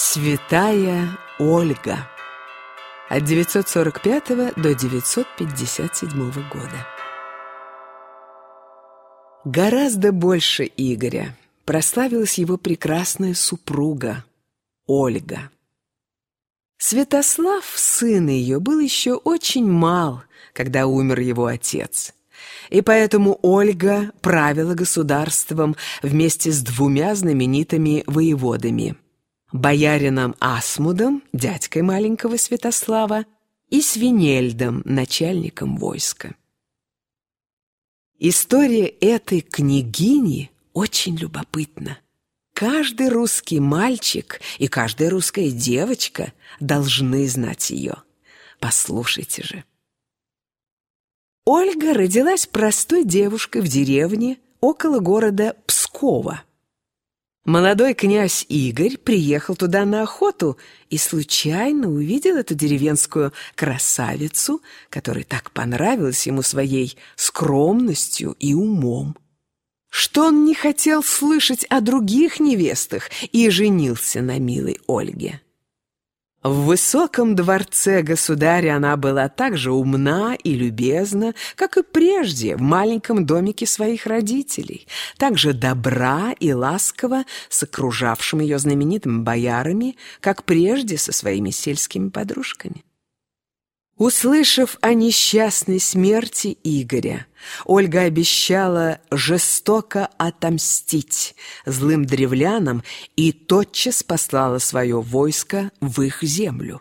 Святая Ольга от 945 до 957 года. Гораздо больше Игоря прославилась его прекрасная супруга Ольга. Святослав, сын ее, был еще очень мал, когда умер его отец. И поэтому Ольга правила государством вместе с двумя знаменитыми воеводами – боярином Асмудом, дядькой маленького Святослава, и Свинельдом, начальником войска. История этой княгини очень любопытна. Каждый русский мальчик и каждая русская девочка должны знать ее. Послушайте же. Ольга родилась простой девушкой в деревне около города Пскова – Молодой князь Игорь приехал туда на охоту и случайно увидел эту деревенскую красавицу, которая так понравилась ему своей скромностью и умом. Что он не хотел слышать о других невестах и женился на милой Ольге. В высоком дворце государя она была так же умна и любезна, как и прежде в маленьком домике своих родителей, так же добра и ласкова с окружавшим ее знаменитыми боярами, как прежде со своими сельскими подружками. Услышав о несчастной смерти Игоря, Ольга обещала жестоко отомстить злым древлянам и тотчас послала свое войско в их землю.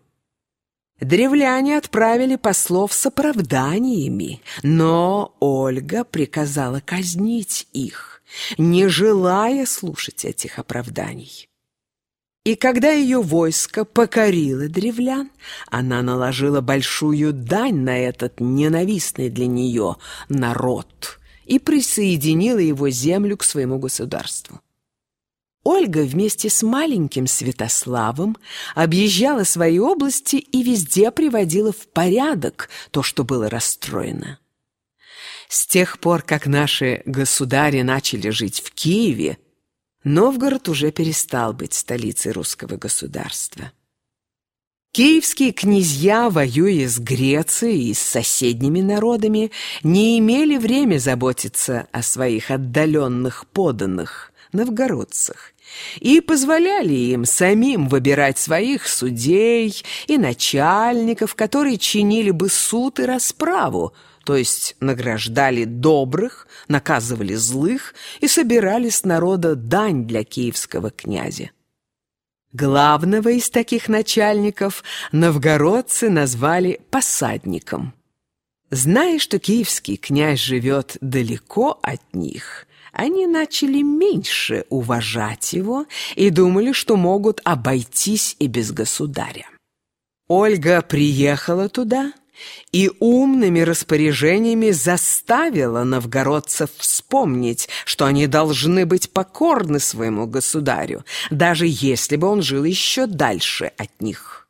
Древляне отправили послов с оправданиями, но Ольга приказала казнить их, не желая слушать этих оправданий. И когда ее войско покорило древлян, она наложила большую дань на этот ненавистный для нее народ и присоединила его землю к своему государству. Ольга вместе с маленьким Святославом объезжала свои области и везде приводила в порядок то, что было расстроено. С тех пор, как наши государи начали жить в Киеве, Новгород уже перестал быть столицей русского государства. Киевские князья, воюя с Грецией и с соседними народами, не имели время заботиться о своих отдаленных поданных, новгородцах, и позволяли им самим выбирать своих судей и начальников, которые чинили бы суд и расправу, то есть награждали добрых, наказывали злых и собирали с народа дань для киевского князя. Главного из таких начальников новгородцы назвали посадником. Зная, что киевский князь живет далеко от них, они начали меньше уважать его и думали, что могут обойтись и без государя. Ольга приехала туда – и умными распоряжениями заставила новгородцев вспомнить, что они должны быть покорны своему государю, даже если бы он жил еще дальше от них.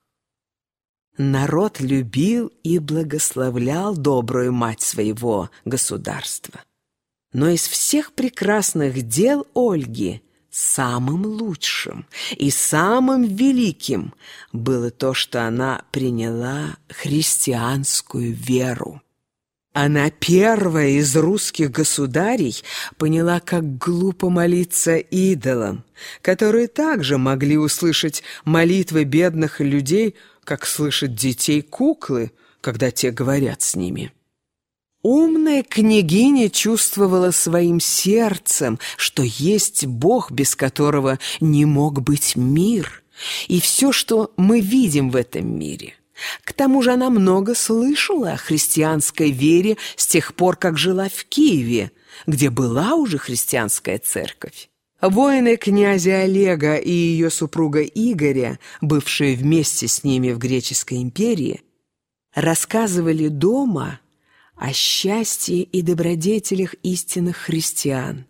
Народ любил и благословлял добрую мать своего государства. Но из всех прекрасных дел Ольги самым лучшим и самым великим было то, что она приняла христианскую веру. Она первая из русских государей поняла, как глупо молиться идолам, которые также могли услышать молитвы бедных людей, как слышат детей куклы, когда те говорят с ними. Умная княгиня чувствовала своим сердцем, что есть Бог, без которого не мог быть мир, и все, что мы видим в этом мире. К тому же она много слышала о христианской вере с тех пор, как жила в Киеве, где была уже христианская церковь. Воины князя Олега и ее супруга Игоря, бывшие вместе с ними в Греческой империи, рассказывали дома о счастье и добродетелях истинных христиан,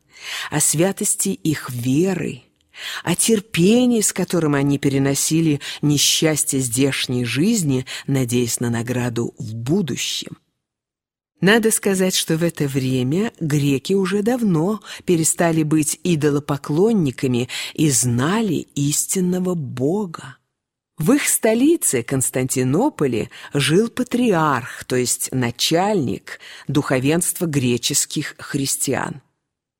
о святости их веры, о терпении, с которым они переносили несчастье здешней жизни, надеясь на награду в будущем. Надо сказать, что в это время греки уже давно перестали быть идолопоклонниками и знали истинного Бога. В их столице, Константинополе, жил патриарх, то есть начальник духовенства греческих христиан.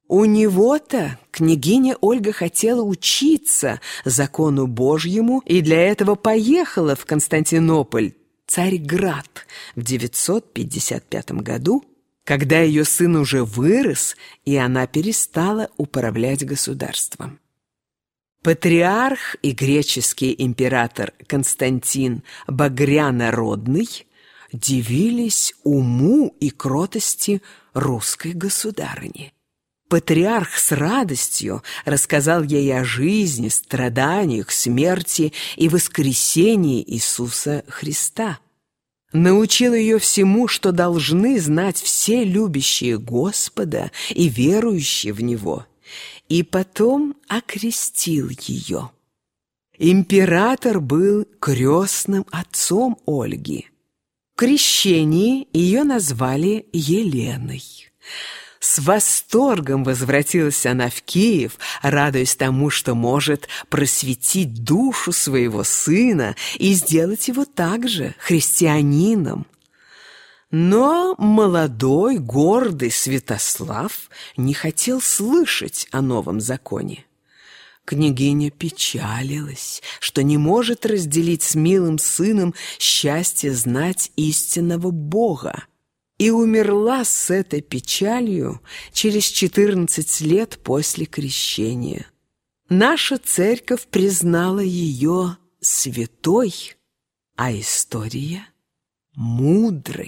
У него-то княгиня Ольга хотела учиться закону Божьему и для этого поехала в Константинополь, Царьград в 955 году, когда ее сын уже вырос, и она перестала управлять государством. Патриарх и греческий император Константин Багрянородный дивились уму и кротости русской государыни. Патриарх с радостью рассказал ей о жизни, страданиях, смерти и воскресении Иисуса Христа. Научил ее всему, что должны знать все любящие Господа и верующие в Него, и потом окрестил ее. Император был крестным отцом Ольги. В крещении ее назвали Еленой. С восторгом возвратилась она в Киев, радуясь тому, что может просветить душу своего сына и сделать его также христианином. Но молодой, гордый Святослав не хотел слышать о новом законе. Княгиня печалилась, что не может разделить с милым сыном счастье знать истинного Бога и умерла с этой печалью через 14 лет после крещения. Наша церковь признала ее святой, а история — мудрой.